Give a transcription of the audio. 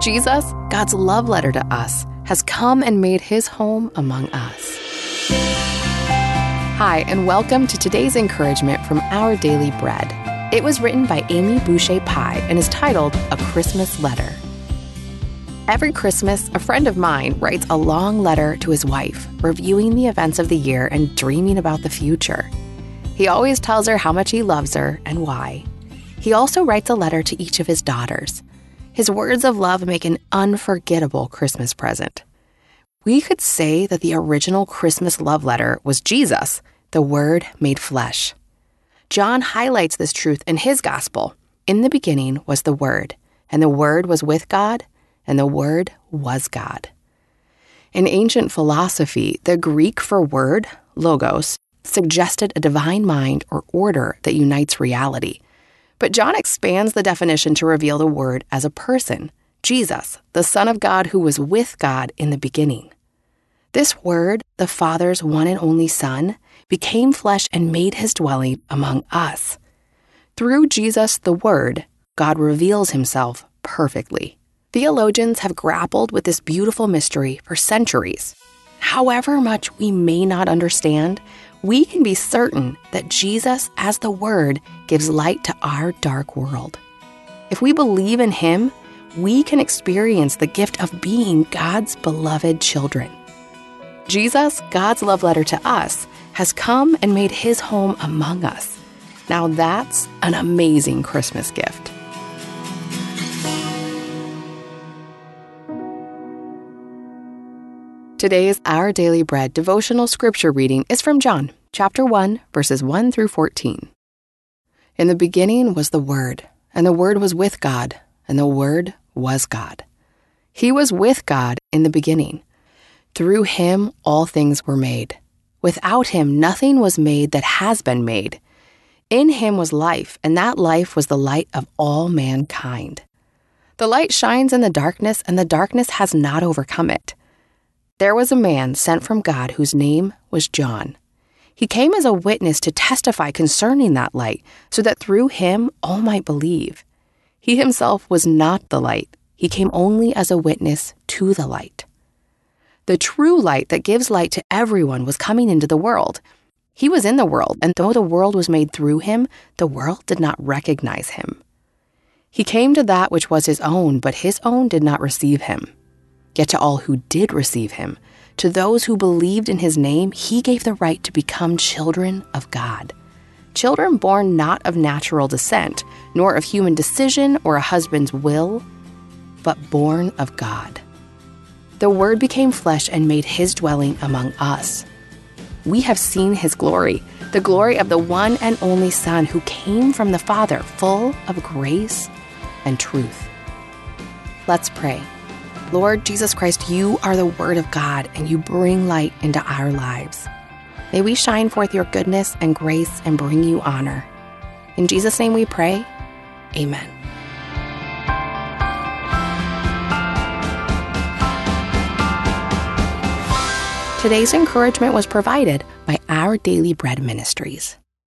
Jesus, God's love letter to us, has come and made his home among us. Hi, and welcome to today's encouragement from Our Daily Bread. It was written by Amy Boucher Pye and is titled A Christmas Letter. Every Christmas, a friend of mine writes a long letter to his wife, reviewing the events of the year and dreaming about the future. He always tells her how much he loves her and why. He also writes a letter to each of his daughters. His words of love make an unforgettable Christmas present. We could say that the original Christmas love letter was Jesus, the Word made flesh. John highlights this truth in his gospel. In the beginning was the Word, and the Word was with God and the Word was God. In ancient philosophy, the Greek for word, logos, suggested a divine mind or order that unites reality. But John expands the definition to reveal the Word as a person, Jesus, the Son of God who was with God in the beginning. This Word, the Father's one and only Son, became flesh and made his dwelling among us. Through Jesus, the Word, God reveals himself perfectly. Theologians have grappled with this beautiful mystery for centuries. However much we may not understand, we can be certain that Jesus, as the Word, gives light to our dark world. If we believe in Him, we can experience the gift of being God's beloved children. Jesus, God's love letter to us, has come and made His home among us. Now that's an amazing Christmas gift. Today's Our Daily Bread devotional scripture reading is from John, chapter 1, verses 1 through 14. In the beginning was the Word, and the Word was with God, and the Word was God. He was with God in the beginning. Through him all things were made. Without him nothing was made that has been made. In him was life, and that life was the light of all mankind. The light shines in the darkness, and the darkness has not overcome it. There was a man sent from God whose name was John. He came as a witness to testify concerning that light, so that through him all might believe. He himself was not the light, he came only as a witness to the light. The true light that gives light to everyone was coming into the world. He was in the world, and though the world was made through him, the world did not recognize him. He came to that which was his own, but his own did not receive him. Yet to all who did receive him, to those who believed in his name, he gave the right to become children of God. Children born not of natural descent, nor of human decision or a husband's will, but born of God. The Word became flesh and made his dwelling among us. We have seen his glory, the glory of the one and only Son who came from the Father, full of grace and truth. Let's pray. Lord Jesus Christ, you are the Word of God and you bring light into our lives. May we shine forth your goodness and grace and bring you honor. In Jesus' name we pray. Amen. Today's encouragement was provided by Our Daily Bread Ministries.